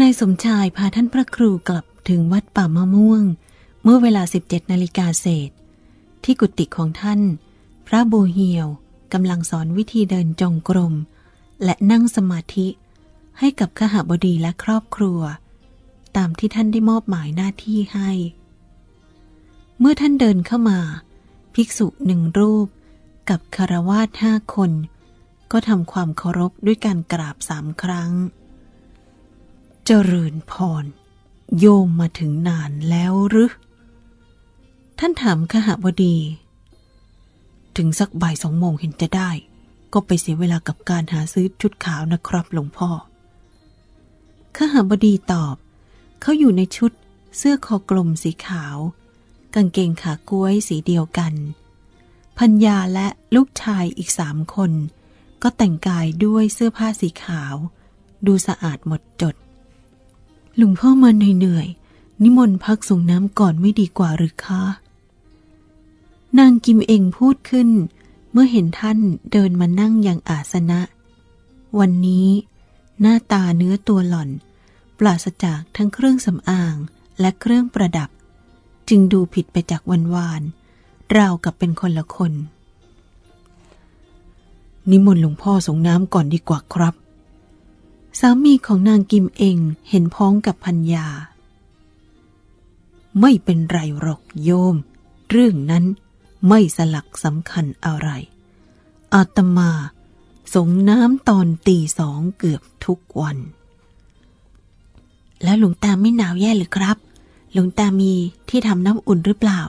นายสมชายพาท่านพระครูกลับถึงวัดป่ามะม่วง เมื่อเวลา 17นาฬิกาเศษ ที่กุฏิของท่าน พระบูเฮียวกำลังสอนวิธีเดินจงกรม และนั่งสมาธิให้กับขหบดีและครอบครัว ตามที่ท่านได้มอบหมายหน้าที่ให้ เมื่อท่านเดินเข้ามา ภิกษุหนึ่งรูป กับคารวาสห้าคน ก็ทำความเคารพด้วยการกราบสามครั้ง เจริญพร โยมมาถึงนานแล้วหรือ ท่านถามขหบดี ถึงสักบ่ายสองโมงเห็นจะได้ ก็ไปเสียเวลากับการหาซื้อชุดขาวนะครับหลวงพ่อขหบดีตอบ เขาอยู่ในชุดเสื้อคอกลมสีขาว กางเกงขาก้วยสีเดียวกัน พัญญาและลูกชายอีกสามคน ก็แต่งกายด้วยเสื้อผ้าสีขาว ดูสะอาดหมดจด หลวงพ่อมาเหนื่อยๆนิมนต์พักส่งน้ำก่อนไม่ดีกว่าหรือคะ นางกิมเองพูดขึ้น เมื่อเห็นท่านเดินมานั่งอย่างอาสนะ วันนี้ หน้าตาเนื้อตัวหล่อน ปราศจากทั้งเครื่องสำอางและเครื่องประดับ จึงดูผิดไปจากวันวานราวกับเป็นคนละคน นิมนต์หลวงพ่อส่งน้ำก่อนดีกว่าครับ สามีของนางกิมเองเห็นพ้องกับพัญญา ไม่เป็นไรหรอกโยม เรื่องนั้นไม่สลักสำคัญอะไร อาตมาสงน้ำตอนตีสองเกือบทุกวัน แล้วหลวงตาไม่หนาวแย่หรือครับ หลวงตามีที่ทำน้ำอุ่นหรือเปล่า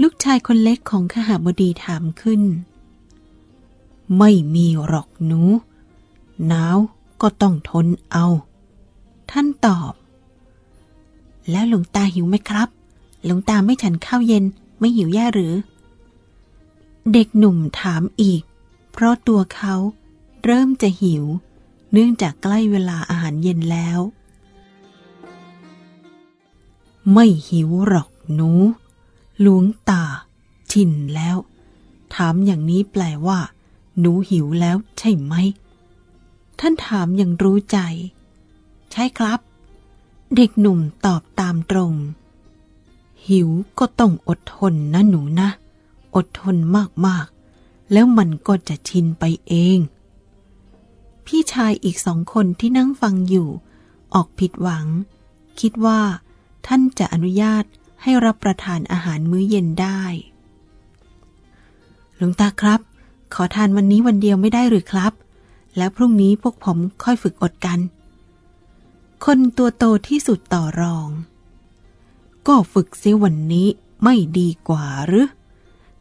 ลูกชายคนเล็กของขหาบดีถามขึ้น ไม่มีหรอกหนู หนาวก็ต้องทนเอา ท่านตอบ แล้วหลวงตาหิวไหมครับ หลวงตาไม่ฉันข้าวเย็นไม่หิวแย่หรือ เด็กหนุ่มถามอีก เพราะตัวเขาเริ่มจะหิว เนื่องจากใกล้เวลาอาหารเย็นแล้ว ไม่หิวหรอกหนูหลวงตา ชินแล้ว ถามอย่างนี้แปลว่า หนูหิวแล้วใช่ไหม ท่านถามอย่างรู้ใจ ใช่ครับ เด็กหนุ่มตอบตามตรง หิวก็ต้องอดทนนะหนูนะ อดทนมากแล้วมันก็จะชินไปเอง พี่ชายอีกสองคนที่นั่งฟังอยู่ ออกผิดหวัง คิดว่า ท่านจะอนุญาตให้รับประทานอาหารมื้อเย็นได้หลวงตาครับ ขอทานวันนี้วันเดียวไม่ได้หรือครับ แล้วพรุ่งนี้พวกผมค่อยฝึกอดกัน คนตัวโตที่สุดต่อรอง ก็ฝึกเสียวันนี้ไม่ดีกว่าหรือ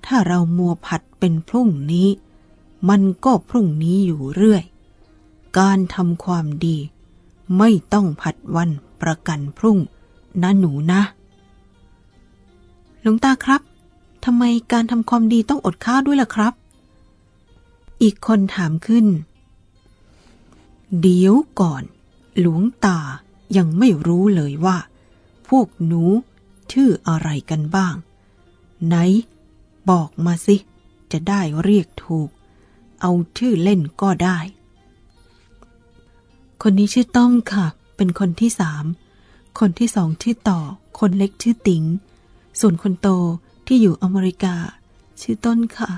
ถ้าเรามัวผัดเป็นพรุ่งนี้ มันก็พรุ่งนี้อยู่เรื่อย การทำความดี ไม่ต้องผัดวันประกันพรุ่ง นะหนูนะหลวงตาครับทำไมการทำความดีต้องอดข้าวด้วยล่ะครับ อีกคนถามขึ้น เดี๋ยวก่อน หลวงตายังไม่รู้เลยว่า พวกหนูชื่ออะไรกันบ้าง ไหน บอกมาสิ จะได้เรียกถูก เอาชื่อเล่นก็ได้ คนนี้ชื่อต้อมค่ะ เป็นคนที่สาม คนที่สองชื่อต่อ คนเล็กชื่อติ๋งส่วนคนโตที่อยู่อเมริกา ชื่อต้นค่ะ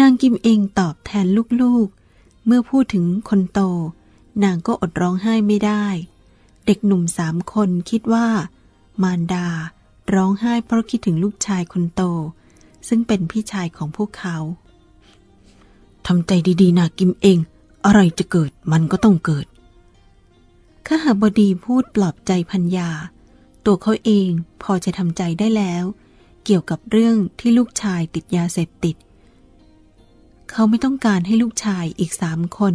นางกิมเองตอบแทนลูก เมื่อพูดถึงคนโต นางก็อดร้องไห้ไม่ได้ เด็กหนุ่มสามคนคิดว่า มารดา ร้องไห้เพราะคิดถึงลูกชายคนโต ซึ่งเป็นพี่ชายของพวกเขาทำใจดีๆนะกิมเอง อะไรจะเกิดมันก็ต้องเกิดข้าหาบดีพูดปลอบใจพัญญา ตัวเขาเองพอจะทำใจได้แล้ว เกี่ยวกับเรื่องที่ลูกชายติดยาเสพติด เขาไม่ต้องการให้ลูกชายอีกสามคน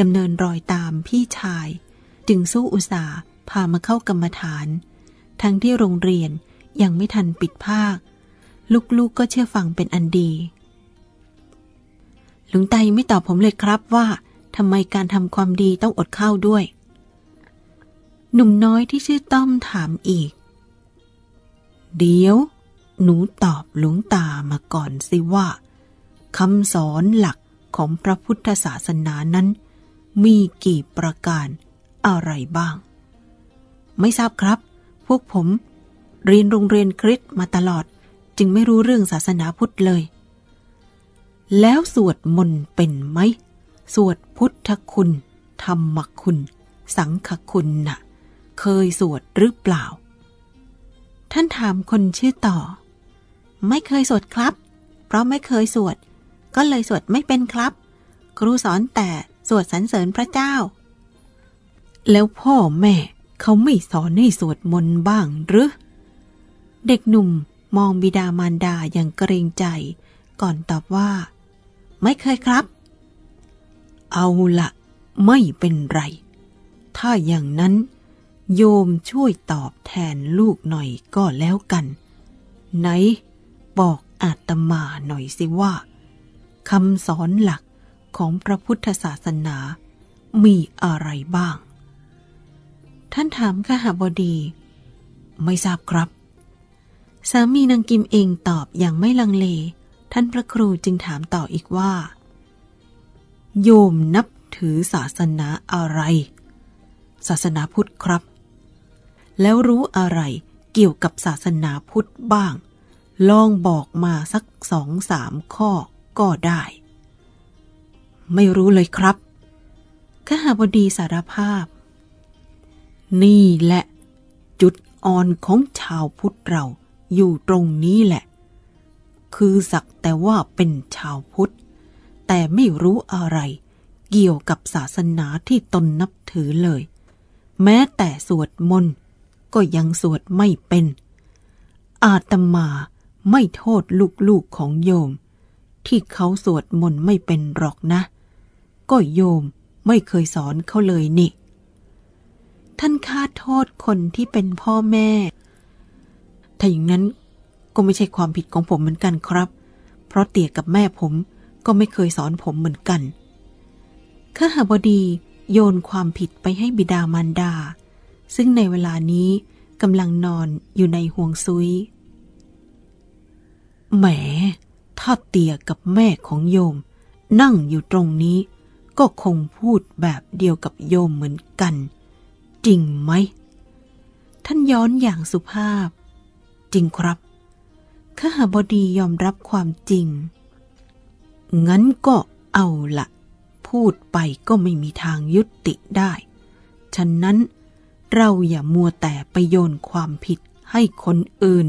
ดำเนินรอยตามพี่ชาย จึงสู้อุตสาห์พามาเข้ากรรมฐาน ทั้งที่โรงเรียนยังไม่ทันปิดภาค ลูกๆกก็เชื่อฟังเป็นอันดี หลวงตายังไม่ตอบผมเลยครับว่าทำไมการทำความดีต้องอดข้าวด้วย หนุ่มน้อยที่ชื่อต้อมถามอีก เดี๋ยว หนูตอบหลวงตามาก่อนสิว่า คำสอนหลักของพระพุทธศาสนานั้น มีกี่ประการอะไรบ้าง ไม่ทราบครับ พวกผมเรียนโรงเรียนคริสต์มาตลอด จึงไม่รู้เรื่องศาสนาพุทธเลย แล้วสวดมนต์เป็นไหม สวดพุทธคุณ ธรรมคุณ สังฆคุณนะ่ะ เคยสวดหรือเปล่า ท่านถามคนชื่อต่อ ไม่เคยสวดครับ เพราะไม่เคยสวด ก็เลยสวดไม่เป็นครับ ครูสอนแต่สวดสรรเสริญพระเจ้า แล้วพ่อแม่เขาไม่สอนให้สวดมนต์บ้างหรือ เด็กหนุ่มมองบิดามารดาอย่างเกรงใจ ก่อนตอบว่า ไม่เคยครับ เอาละไม่เป็นไร ถ้าอย่างนั้น โยมช่วยตอบแทนลูกหน่อยก็แล้วกัน ไหน บอกอาตมาหน่อยสิว่า คำสอนหลักของพระพุทธศาสนามีอะไรบ้าง ท่านถามขหาบดี ไม่ทราบครับ สามีนางกิมเองตอบอย่างไม่ลังเล ท่านพระครูจึงถามต่ออีกว่า โยมนับถือศาสนาอะไร ศาสนาพุทธครับ แล้วรู้อะไรเกี่ยวกับศาสนาพุทธบ้าง ลองบอกมาสักสองสามข้อ ก็ได้ ไม่รู้เลยครับขหาบดีสารภาพ นี่แหละจุดอ่อนของชาวพุทธเราอยู่ตรงนี้แหละ คือสักแต่ว่าเป็นชาวพุทธ แต่ไม่รู้อะไรเกี่ยวกับศาสนาที่ตนนับถือเลย แม้แต่สวดมนต์ก็ยังสวดไม่เป็น อาตมาไม่โทษลูกๆของโยม ที่เขาสวดมนต์ไม่เป็นหรอกนะ ก็โยมไม่เคยสอนเขาเลยนี่ ท่านคาดโทษคนที่เป็นพ่อแม่ ถ้าอย่างนั้นก็ไม่ใช่ความผิดของผมเหมือนกันครับ เพราะเตี่ยกับแม่ผมก็ไม่เคยสอนผมเหมือนกันข้าหาบดีโยนความผิดไปให้บิดามารดา ซึ่งในเวลานี้กำลังนอนอยู่ในห่วงซุย แหม ถ้าเตียกับแม่ของโยม นั่งอยู่ตรงนี้ ก็คงพูดแบบเดียวกับโยมเหมือนกัน จริงไหม ท่านย้อนอย่างสุภาพ จริงครับข้าหาบดียอมรับความจริง งั้นก็เอาละพูดไปก็ไม่มีทางยุติได้ ฉะนั้นเราอย่ามัวแต่ไปโยนความผิดให้คนอื่น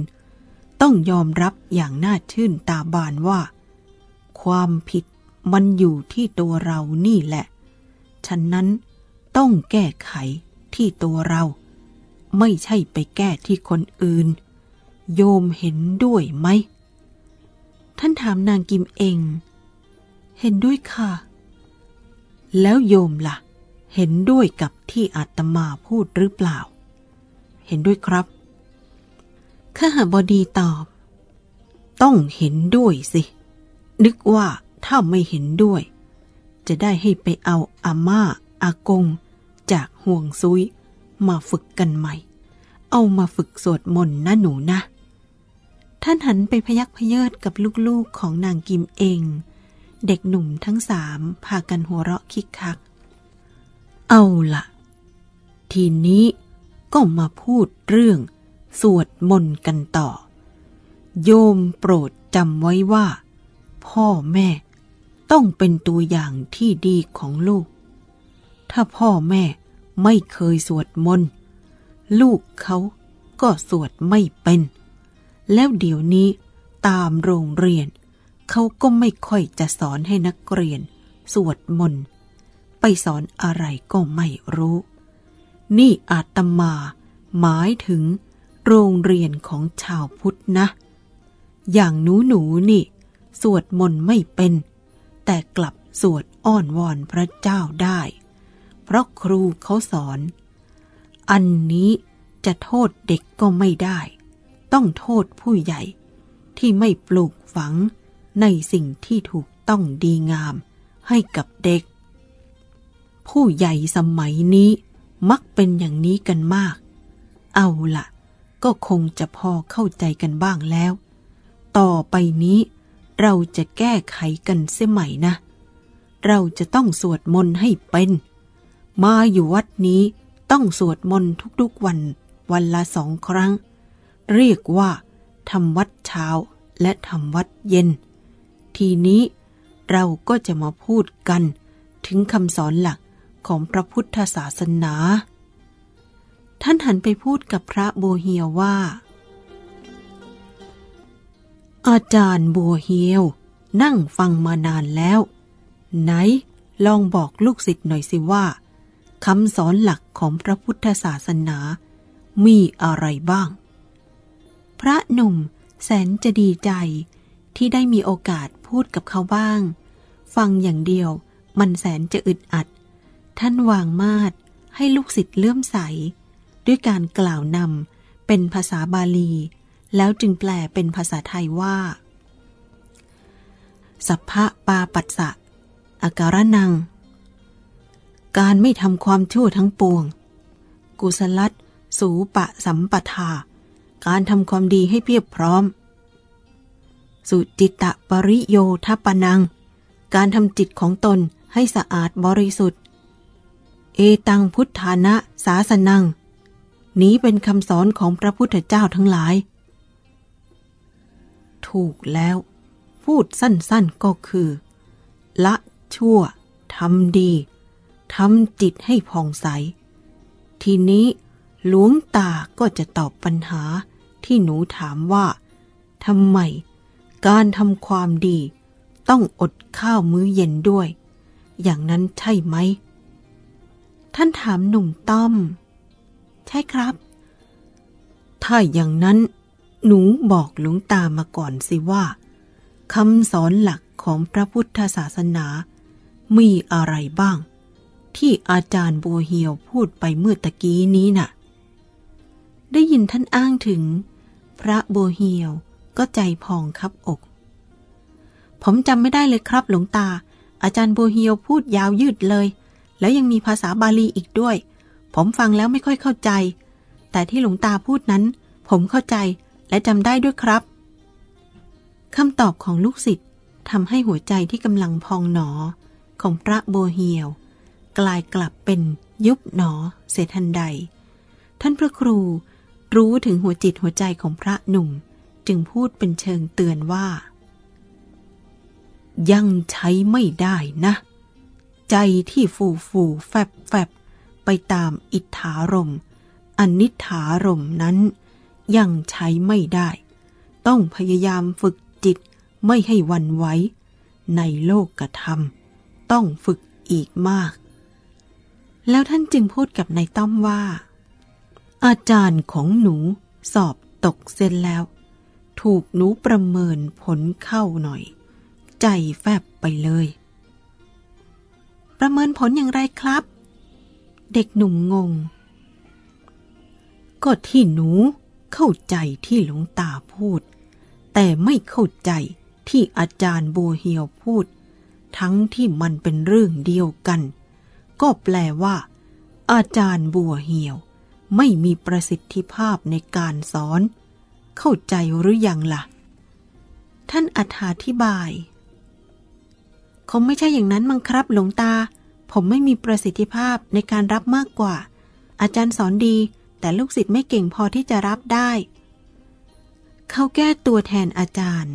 ต้องยอมรับอย่างน่าชื่นตาบานว่า ความผิดมันอยู่ที่ตัวเรานี่แหละ ฉะนั้นต้องแก้ไขที่ตัวเรา ไม่ใช่ไปแก้ที่คนอื่น โยมเห็นด้วยไหม ท่านถามนางกิมเอง เห็นด้วยค่ะ แล้วโยมละ่ะ เห็นด้วยกับที่อาตมาพูดหรือเปล่า เห็นด้วยครับ ข้าบดีตอบ ต้องเห็นด้วยสิ นึกว่าถ้าไม่เห็นด้วย จะได้ให้ไปเอาอาม่าอากง จากห่วงซุยมาฝึกกันใหม่ เอามาฝึกสวดมนต์นะหนูนะ ท่านหันไปพยักพเยิดกับลูกๆของนางกิมเอง เด็กหนุ่มทั้งสามพากันหัวเราะคิกคัก เอาละทีนี้ก็มาพูดเรื่อง สวดมนต์กันต่อ โยมโปรดจำไว้ว่า พ่อแม่ต้องเป็นตัวอย่างที่ดีของลูก ถ้าพ่อแม่ไม่เคยสวดมนต์ลูกเขาก็สวดไม่เป็น แล้วเดี๋ยวนี้ตามโรงเรียน เขาก็ไม่ค่อยจะสอนให้นักเรียน สวดมนต์ไปสอนอะไรก็ไม่รู้ นี่อาตมาหมายถึง โรงเรียนของชาวพุทธนะ อย่างหนูหนูนี่ สวดมนต์ไม่เป็น แต่กลับสวดอ้อนวอนพระเจ้าได้ เพราะครูเขาสอน อันนี้จะโทษเด็กก็ไม่ได้ ต้องโทษผู้ใหญ่ที่ไม่ปลูกฝังในสิ่งที่ถูกต้องดีงามให้กับเด็ก ผู้ใหญ่สมัยนี้มักเป็นอย่างนี้กันมาก เอาละ ก็คงจะพอเข้าใจกันบ้างแล้ว ต่อไปนี้เราจะแก้ไขกันเสียใหม่นะ เราจะต้องสวดมนต์ให้เป็น มาอยู่วัดนี้ต้องสวดมนต์ทุกๆวัน วันละสองครั้ง เรียกว่าทำวัดเช้าและทำวัดเย็น ทีนี้เราก็จะมาพูดกันถึงคำสอนหลักของพระพุทธศาสนา ท่านหันไปพูดกับพระโบเฮียวว่า อาจารย์บัวเฮียว นั่งฟังมานานแล้ว ไหน ลองบอกลูกศิษย์หน่อยสิว่าคำสอนหลักของพระพุทธศาสนามีอะไรบ้าง พระหนุ่มแสนจะดีใจที่ได้มีโอกาสพูดกับเขาบ้าง ฟังอย่างเดียวมันแสนจะอึดอัด ท่านวางมาดให้ลูกศิษย์เลื่อมใส ด้วยการกล่าวนำเป็นภาษาบาลี แล้วจึงแปลเป็นภาษาไทยว่า สัพพะปาปัสสะอาการนัง การไม่ทำความชั่วทั้งปวง กุศลัตสูปะสัมปทา การทำความดีให้เพียบพร้อม สุจิตตปริโยทัปนัง การทำจิตของตนให้สะอาดบริสุทธิ์ เอตังพุทธานะสาสนัง นี้เป็นคำสอนของพระพุทธเจ้าทั้งหลาย ถูกแล้ว พูดสั้นๆก็คือ ละชั่วทำดีทำจิตให้ผ่องใส ทีนี้หลวงตาก็จะตอบปัญหาที่หนูถามว่าทำไม การทำความดี ต้องอดข้าวมื้อเย็นด้วย อย่างนั้นใช่ไหม ท่านถามหนุ่มต้อม ใช่ครับ ถ้าอย่างนั้นหนูบอกหลวงตามาก่อนสิว่าคำสอนหลักของพระพุทธศาสนา มีอะไรบ้าง ที่อาจารย์บัวเหียวพูดไปเมื่อตะกี้นี้น่ะ ได้ยินท่านอ้างถึง พระบัวเหียวก็ใจพองครับอก ผมจำไม่ได้เลยครับหลวงตา อาจารย์บัวเหียวพูดยาวยืดเลย แล้วยังมีภาษาบาลีอีกด้วย ผมฟังแล้วไม่ค่อยเข้าใจ แต่ที่หลวงตาพูดนั้น ผมเข้าใจและจำได้ด้วยครับคำตอบของลูกศิษย์ทำให้หัวใจที่กำลังพองหนอของพระโบเฮียว กลายกลับเป็นยุบหนอเสียทันใด ท่านพระครูรู้ถึงหัวจิตหัวใจของพระหนุ่ม จึงพูดเป็นเชิงเตือนว่า ยังใช้ไม่ได้นะ ใจที่ฟูฟูแฟบแฟบ ไปตามอิทธารมอนิธารมนั้นยังใช้ไม่ได้ ต้องพยายามฝึกจิตไม่ให้วันไหวในโลกกระทำต้องฝึกอีกมาก แล้วท่านจึงพูดกับนายต้อมว่า อาจารย์ของหนูสอบตกเส้นแล้ว ถูกหนูประเมินผลเข้าหน่อย ใจแฟบไปเลย ประเมินผลอย่างไรครับ เด็กหนุ่มงง ก็ที่หนูเข้าใจที่หลวงตาพูด แต่ไม่เข้าใจที่อาจารย์บัวเหียวพูด ทั้งที่มันเป็นเรื่องเดียวกัน ก็แปลว่า อาจารย์บัวเหี่ยว ไม่มีประสิทธิภาพในการสอน เข้าใจหรือยังละ่ะ ท่านอธิบาย คงไม่ใช่อย่างนั้นมั้งครับหลวงตา ผมไม่มีประสิทธิภาพในการรับมากกว่า อาจารย์สอนดี แต่ลูกศิษย์ไม่เก่งพอที่จะรับได้ เขาแก้ตัวแทนอาจารย์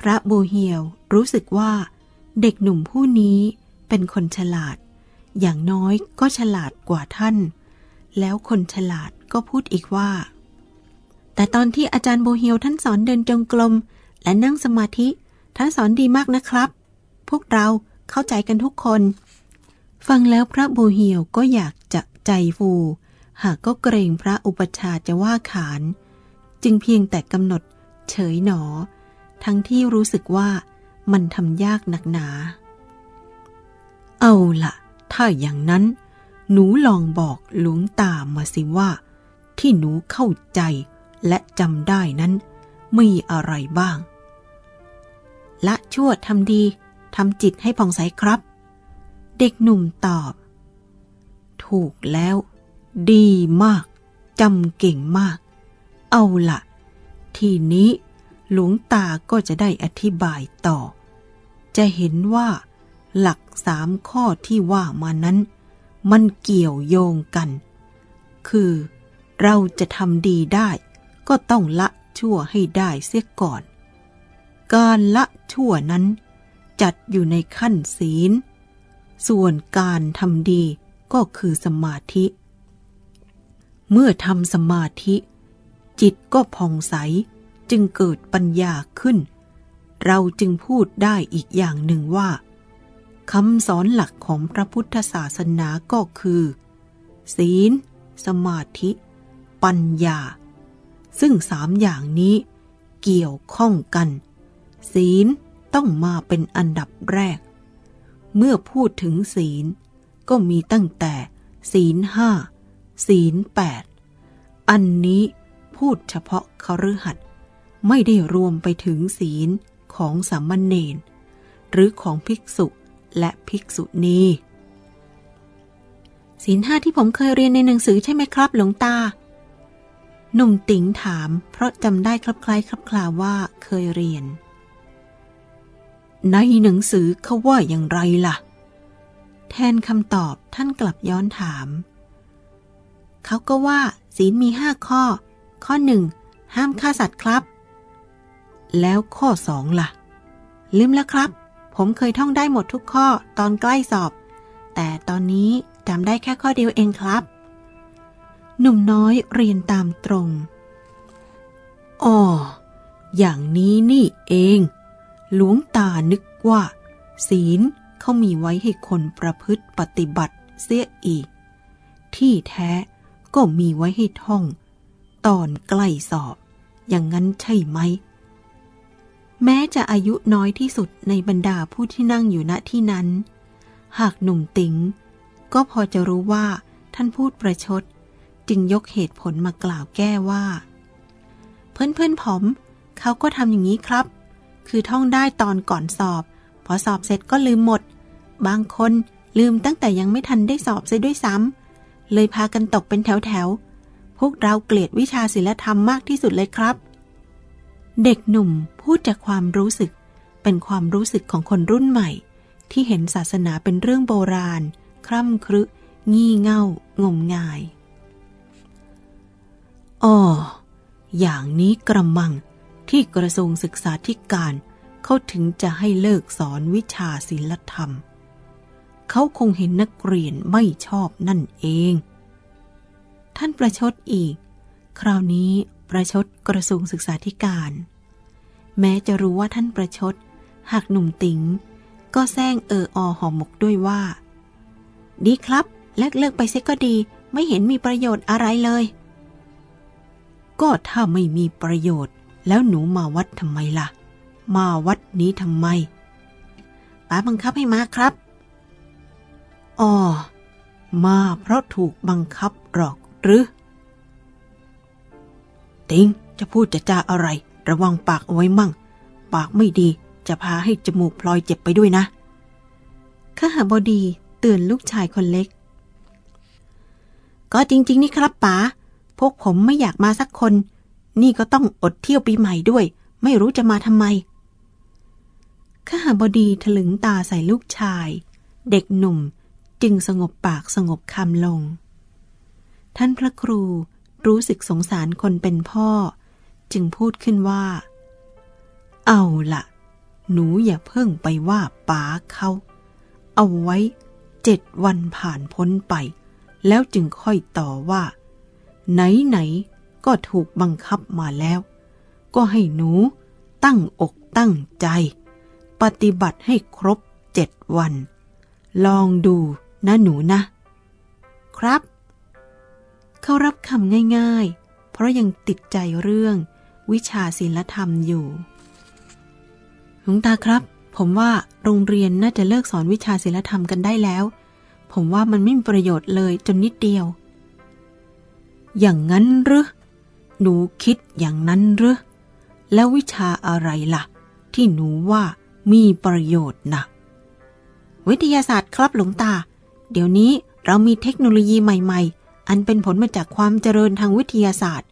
พระโบเฮียวรู้สึกว่า เด็กหนุ่มผู้นี้เป็นคนฉลาด อย่างน้อยก็ฉลาดกว่าท่าน แล้วคนฉลาดก็พูดอีกว่า แต่ตอนที่อาจารย์โบเฮียวท่านสอนเดินจงกรมและนั่งสมาธิ ท่านสอนดีมากนะครับ พวกเราเข้าใจกันทุกคน ฟังแล้วพระโบเฮียวก็อยากจะใจฟู หากก็เกรงพระอุปชาจะว่าขาน จึงเพียงแต่กำหนดเฉยหนอ ทั้งที่รู้สึกว่ามันทำยากหนักหนา เอาละถ้าอย่างนั้น หนูลองบอกหลวงตามาสิว่า ที่หนูเข้าใจและจำได้นั้น มีอะไรบ้าง ละชั่วทำดีทำจิตให้ผ่องใสครับ เด็กหนุ่มตอบ ถูกแล้ว ดีมากจำเก่งมาก เอาละทีนี้หลวงตาก็จะได้อธิบายต่อ จะเห็นว่าหลักสามข้อที่ว่ามานั้น มันเกี่ยวโยงกัน คือเราจะทำดีได้ ก็ต้องละชั่วให้ได้เสียก่อน การละชั่วนั้น จัดอยู่ในขั้นศีล ส่วนการทำดีก็คือสมาธิ เมื่อทำสมาธิ จิตก็ผ่องใสจึงเกิดปัญญาขึ้น เราจึงพูดได้อีกอย่างหนึ่งว่าคำสอนหลักของพระพุทธศาสนาก็คือ ศีล สมาธิ ปัญญา ซึ่งสามอย่างนี้เกี่ยวข้องกัน ศีลต้องมาเป็นอันดับแรก เมื่อพูดถึงศีล ก็มีตั้งแต่ศีลห้าศีลแปดอันนี้พูดเฉพาะคฤหัสถ์ไม่ได้รวมไปถึงศีลของสามเณรหรือของภิกษุและภิกษุณีศีลห้าที่ผมเคยเรียนในหนังสือใช่ไหมครับ หลวงตา หนุ่มติ๋งถาม เพราะจำได้คลับคล้ายคลับคลาว่าเคยเรียน ในหนังสือเขาว่าอย่างไรล่ะ แทนคำตอบท่านกลับย้อนถาม เขาก็ว่าศีลมีห้าข้อ ข้อหนึ่งห้ามฆ่าสัตว์ครับ แล้วข้อสองล่ะ ลืมแล้วครับ ผมเคยท่องได้หมดทุกข้อตอนใกล้สอบ แต่ตอนนี้จำได้แค่ข้อเดียวเองครับ หนุ่มน้อยเรียนตามตรงอ๋ออย่างนี้นี่เอง หลวงตานึกว่า ศีลเขามีไว้ให้คนประพฤติปฏิบัติเสียอีก ที่แท้ก็มีไว้ให้ท่อง ตอนใกล้สอบ อย่างนั้นใช่ไหม แม้จะอายุน้อยที่สุดในบรรดาผู้ที่นั่งอยู่ณที่นั้น หากหนุ่มติ๋งก็พอจะรู้ว่าท่านพูดประชด จึงยกเหตุผลมากล่าวแก้ว่า เพื่อนเพื่อนผมเขาก็ทำอย่างนี้ครับ คือท่องได้ตอนก่อนสอบ พอสอบเสร็จก็ลืมหมด บางคนลืมตั้งแต่ยังไม่ทันได้สอบเสียด้วยซ้ำเลยพากันตกเป็นแถวๆพวกเราเกลียดวิชาศิลธรรมมากที่สุดเลยครับ เด็กหนุ่มพูดจากความรู้สึก เป็นความรู้สึกของคนรุ่นใหม่ ที่เห็นศาสนาเป็นเรื่องโบราณ คร่ำครึงี่เง่างมงายอ๋ออย่างนี้กระมัง ที่กระทรวงศึกษาธิการเขาถึงจะให้เลิกสอนวิชาศิลธรรม เขาคงเห็นนักเรียนไม่ชอบนั่นเอง ท่านประชดอีก คราวนี้ประชดกระทรวงศึกษาธิการ แม้จะรู้ว่าท่านประชด หากหนุ่มติงก็แซงเอออหอมกด้วยว่า ดีครับเลิกเลิกไปเสียก็ดี ไม่เห็นมีประโยชน์อะไรเลย ก็ถ้าไม่มีประโยชน์ แล้วหนูมาวัดทำไมล่ะ มาวัดนี้ทำไมป้าบังคับให้มาครับอ๋อมาเพราะถูกบังคับหรอกหรือ ติงจะพูดจะจาอะไร ระวังปากเอาไว้มั่ง ปากไม่ดีจะพาให้จมูกพลอยเจ็บไปด้วยนะข้าหาบดีเตือนลูกชายคนเล็ก ก็จริง ๆ นี่ครับป๋าพวกผมไม่อยากมาสักคน นี่ก็ต้องอดเที่ยวปีใหม่ด้วย ไม่รู้จะมาทำไมข้าหาบดีถลึงตาใส่ลูกชาย เด็กหนุ่มจึงสงบปากสงบคำลง ท่านพระครูรู้สึกสงสารคนเป็นพ่อ จึงพูดขึ้นว่า เอาละหนูอย่าเพิ่งไปว่าป๋าเขา เอาไว้เจ็ดวันผ่านพ้นไป แล้วจึงค่อยต่อว่า ไหนไหน ก็ถูกบังคับมาแล้ว ก็ให้หนูตั้งอกตั้งใจ ปฏิบัติให้ครบเจ็ดวัน ลองดูนะหนูนะ ครับ เขารับคำง่ายๆ เพราะยังติดใจเรื่องวิชาศิลธรรมอยู่หลวงตาครับ ผมว่าโรงเรียนน่าจะเลิกสอนวิชาศิลธรรมกันได้แล้ว ผมว่ามันไม่มีประโยชน์เลยจนนิดเดียว อย่างนั้นหรือ หนูคิดอย่างนั้นหรือแล้ววิชาอะไรล่ะ ที่หนูว่ามีประโยชน์นะวิทยาศาสตร์ครับหลวงตา เดี๋ยวนี้เรามีเทคโนโลยีใหม่ ๆ อันเป็นผลมาจากความเจริญทางวิทยาศาสตร์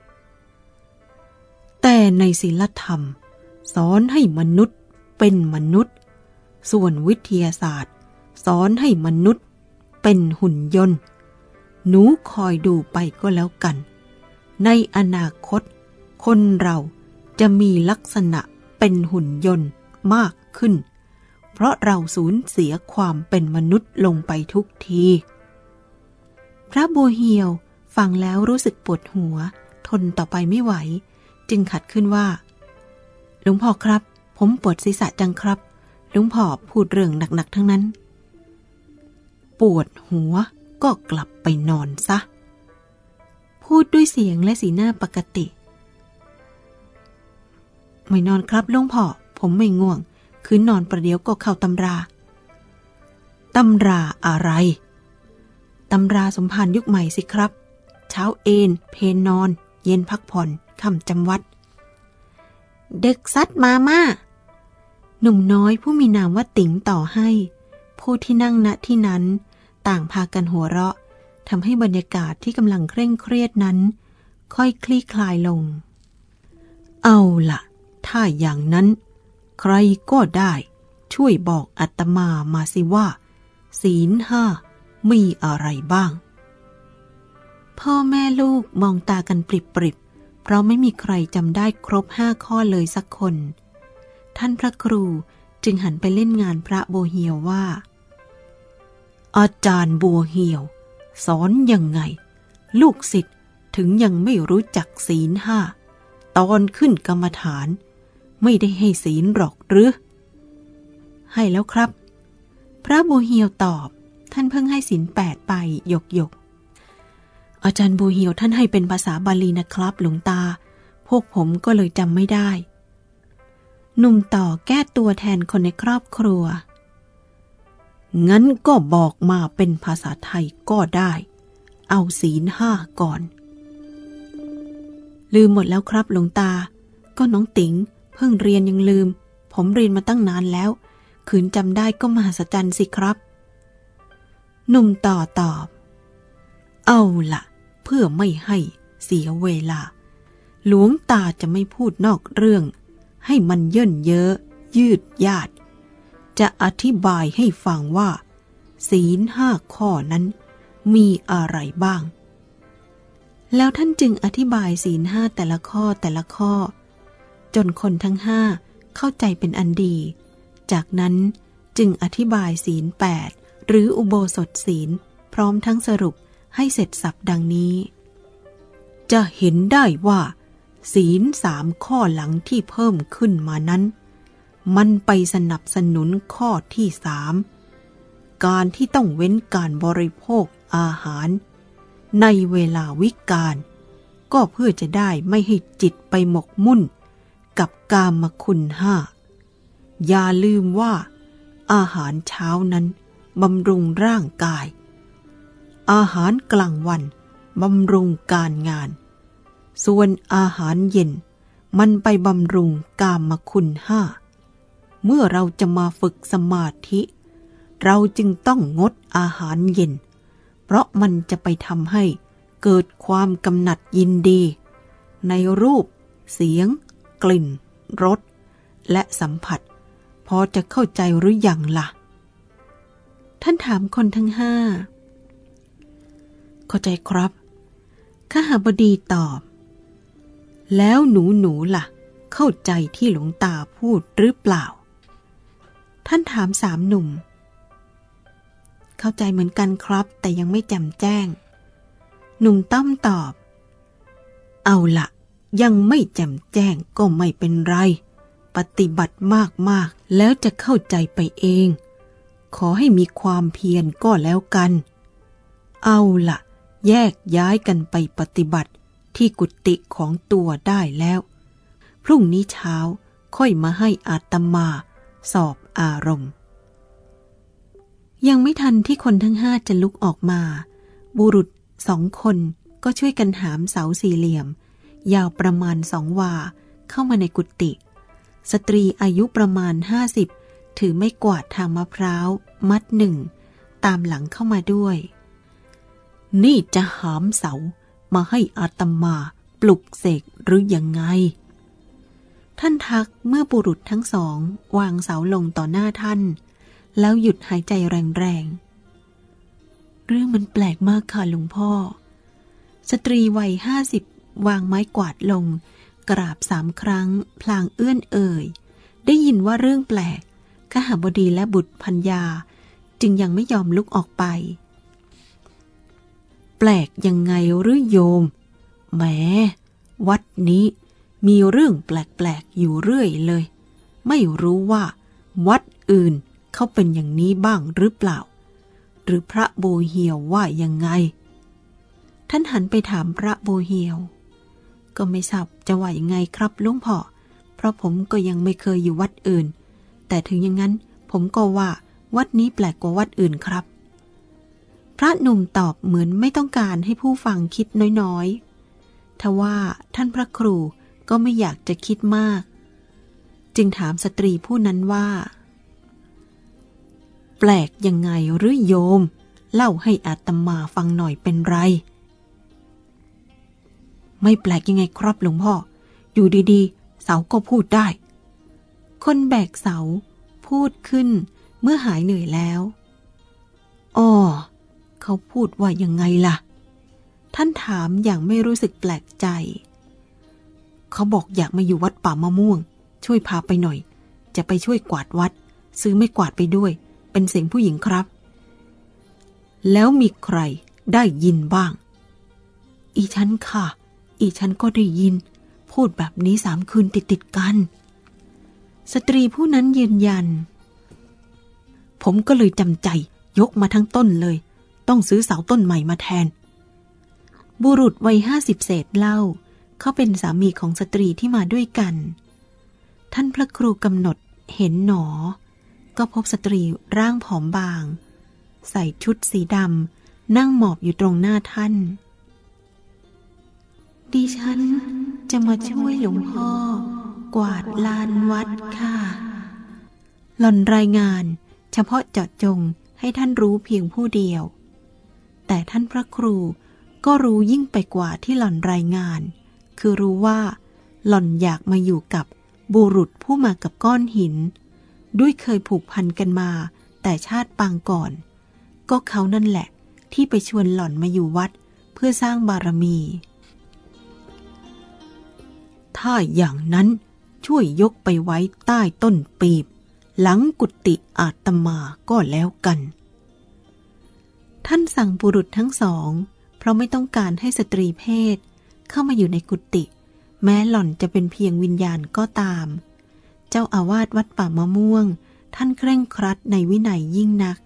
แต่ในศิลธรรม สอนให้มนุษย์เป็นมนุษย์ ส่วนวิทยาศาสตร์ สอนให้มนุษย์เป็นหุ่นยนต์ หนูคอยดูไปก็แล้วกัน ในอนาคต คนเราจะมีลักษณะเป็นหุ่นยนต์มากขึ้น เพราะเราสูญเสียความเป็นมนุษย์ลงไปทุกที พระโบเฮียวฟังแล้วรู้สึกปวดหัว ทนต่อไปไม่ไหว จึงขัดขึ้นว่า หลวงพ่อครับ ผมปวดศีรษะจังครับ หลวงพ่อพูดเรื่องหนักๆทั้งนั้น ปวดหัวก็กลับไปนอนซะ พูดด้วยเสียงและสีหน้าปกติ ไม่นอนครับลวงพ่อ ผมไม่ง่วง คืนนอนประเดี๋ยวก็เข้าตำรา ตำราอะไร ตำราสมภารยุคใหม่สิครับ เช้าเอนเพนนอน เย็นพักผ่อนค่ำจำวัด ดึกซัดมาม่าหนุ่มน้อยผู้มีนามว่าติ๋งต่อให้ ผู้ที่นั่งณที่นั้น ต่างพากันหัวเราะ ทำให้บรรยากาศที่กำลังเคร่งเครียดนั้น ค่อยคลี่คลายลง เอาละถ้าอย่างนั้น ใครก็ได้ ช่วยบอกอัตมามาสิว่า ศีลห้ามีอะไรบ้าง พ่อแม่ลูกมองตากันปริบๆเพราะไม่มีใครจำได้ครบห้าข้อเลยสักคน ท่านพระครูจึงหันไปเล่นงานพระโบเฮียวว่า อาจารย์บัวเหียว สอนยังไง ลูกศิษย์ถึงยังไม่รู้จักศีลห้า ตอนขึ้นกรรมฐาน ไม่ได้ให้ศีลหรอกหรือ ให้แล้วครับ พระบัวเหียวตอบ ท่านเพิ่งให้ศีลแปดไปหยกหยกอาจารย์บัวเหียวท่านให้เป็นภาษาบาลีนะครับ หลวงตา พวกผมก็เลยจำไม่ได้ หนุ่มต่อแก้ตัวแทนคนในครอบครัว งั้นก็บอกมาเป็นภาษาไทยก็ได้ เอาศีลห้าก่อน ลืมหมดแล้วครับหลวงตา ก็น้องติ๋งเพิ่งเรียนยังลืม ผมเรียนมาตั้งนานแล้ว ขืนจำได้ก็มหัศจรรย์สิครับ หนุ่มต่อตอบ เอาละเพื่อไม่ให้เสียเวลา หลวงตาจะไม่พูดนอกเรื่อง ให้มันเยินเยอะยืดยาด จะอธิบายให้ฟังว่า ศีลห้าข้อนั้นมีอะไรบ้าง แล้วท่านจึงอธิบายศีลห้าแต่ละข้อแต่ละข้อ จนคนทั้งห้าเข้าใจเป็นอันดี จากนั้นจึงอธิบายศีลแปดหรืออุโบสถศีล พร้อมทั้งสรุปให้เสร็จสับดังนี้ จะเห็นได้ว่า ศีลสามข้อหลังที่เพิ่มขึ้นมานั้น มันไปสนับสนุนข้อที่สามการที่ต้องเว้นการบริโภคอาหาร ในเวลาวิกาลก็เพื่อจะได้ไม่ให้จิตไปหมกมุ่น กับกามคุณห้า อย่าลืมว่า อาหารเช้านั้นบำรุงร่างกาย อาหารกลางวันบำรุงการงาน ส่วนอาหารเย็นมันไปบำรุงกามคุณห้า เมื่อเราจะมาฝึกสมาธิ เราจึงต้องงดอาหารเย็น เพราะมันจะไปทำให้เกิดความกำหนัดยินดี ในรูป เสียง กลิ่น รส และสัมผัส พอจะเข้าใจหรืออยังละ่ะ ท่านถามคนทั้งห้า เข้าใจครับข้าหาบดีตอบ แล้วหนูหนูล่ะ เข้าใจที่หลวงตาพูดหรือเปล่า ท่านถามสามหนุ่ม เข้าใจเหมือนกันครับแต่ยังไม่แจ่มแจ้ง หนุ่มต้อมตอบ เอาละยังไม่แจ่มแจ้งก็ไม่เป็นไร ปฏิบัติมากๆ แล้วจะเข้าใจไปเอง ขอให้มีความเพียรก็แล้วกัน เอาละแยกย้ายกันไปปฏิบัติที่กุฏิของตัวได้แล้ว พรุ่งนี้เช้าค่อยมาให้อาตมา สอบ อารมณ์ ยังไม่ทันที่คนทั้งห้าจะลุกออกมา บุรุษสองคนก็ช่วยกันหามเสาสี่เหลี่ยม ยาวประมาณสองวา เข้ามาในกุฏิสตรีอายุประมาณห้าสิบถือไม่กวาดทางมะพร้าว มัดหนึ่ง ตามหลังเข้ามาด้วย นี่จะหามเสามาให้อาตมา ปลุกเสกหรือยังไง ท่านทักเมื่อบุรุษทั้งสอง วางเสาลงต่อหน้าท่าน แล้วหยุดหายใจแรงๆ เรื่องมันแปลกมากค่ะหลวงพ่อ สตรีวัยห้าสิบวางไม้กวาดลง กราบสามครั้ง พลางเอื้อนเอ่ย ได้ยินว่าเรื่องแปลกขหาบดีและบุตรพัญญา จึงยังไม่ยอมลุกออกไป แปลกยังไงหรือโยมแหมวัดนี้ มีเรื่องแปลกๆอยู่เรื่อยเลย ไม่รู้ว่า วัดอื่นเขาเป็นอย่างนี้บ้างหรือเปล่า หรือพระโบเฮียวว่ายังไง ท่านหันไปถามพระโบเฮียว ก็ไม่ทราบจะว่ายังไงครับลุงพ่อ เพราะผมก็ยังไม่เคยอยู่วัดอื่น แต่ถึงอย่างนั้นผมก็ว่าวัดนี้แปลกกว่าวัดอื่นครับ พระหนุ่มตอบเหมือนไม่ต้องการให้ผู้ฟังคิดน้อยๆ ทว่าท่านพระครู ก็ไม่อยากจะคิดมาก จึงถามสตรีผู้นั้นว่า แปลกยังไงหรือโยม เล่าให้อาตมาฟังหน่อยเป็นไร ไม่แปลกยังไงครับหลวงพ่อ อยู่ดีๆ เสาก็พูดได้ คนแบกเสาพูดขึ้นเมื่อหายเหนื่อยแล้วอ๋อเขาพูดว่ายังไงล่ะ ท่านถามอย่างไม่รู้สึกแปลกใจ เขาบอกอยากมาอยู่วัดป่ามะม่วง ช่วยพาไปหน่อย จะไปช่วยกวาดวัด ซื้อไม่กวาดไปด้วย เป็นเสียงผู้หญิงครับ แล้วมีใครได้ยินบ้าง อีฉันค่ะ อีฉันก็ได้ยิน พูดแบบนี้สามคืนติดติดกัน สตรีผู้นั้นยืนยัน ผมก็เลยจำใจยกมาทั้งต้นเลย ต้องซื้อเสาต้นใหม่มาแทน บุรุษวัยห้าสิบเศษเล่า เขาเป็นสามีของสตรีที่มาด้วยกัน ท่านพระครูกำหนดเห็นหนอ ก็พบสตรีร่างผอมบาง ใส่ชุดสีดำนั่งหมอบอยู่ตรงหน้าท่าน ดิฉันจะมาช่วยหลวงพ่อ กวาดลานวัดค่ะ หล่อนรายงานเฉพาะเจาะจงให้ท่านรู้เพียงผู้เดียว แต่ท่านพระครูก็รู้ยิ่งไปกว่าที่หล่อนรายงาน คือรู้ว่า หล่อนอยากมาอยู่กับบุรุษผู้มากับก้อนหิน ด้วยเคยผูกพันกันมา แต่ชาติปางก่อน ก็เขานั่นแหละ ที่ไปชวนหล่อนมาอยู่วัด เพื่อสร้างบารมี ถ้าอย่างนั้นช่วยยกไปไว้ใต้ต้นปีบ หลังกุฏิอาตมาก็แล้วกัน ท่านสั่งบุรุษทั้งสอง เพราะไม่ต้องการให้สตรีเพศ เข้ามาอยู่ในกุฏิแม้หล่อนจะเป็นเพียงวิญญาณก็ตาม เจ้าอาวาสวัดป่ามะม่วง ท่านเคร่งครัดในวินัยยิ่งนัก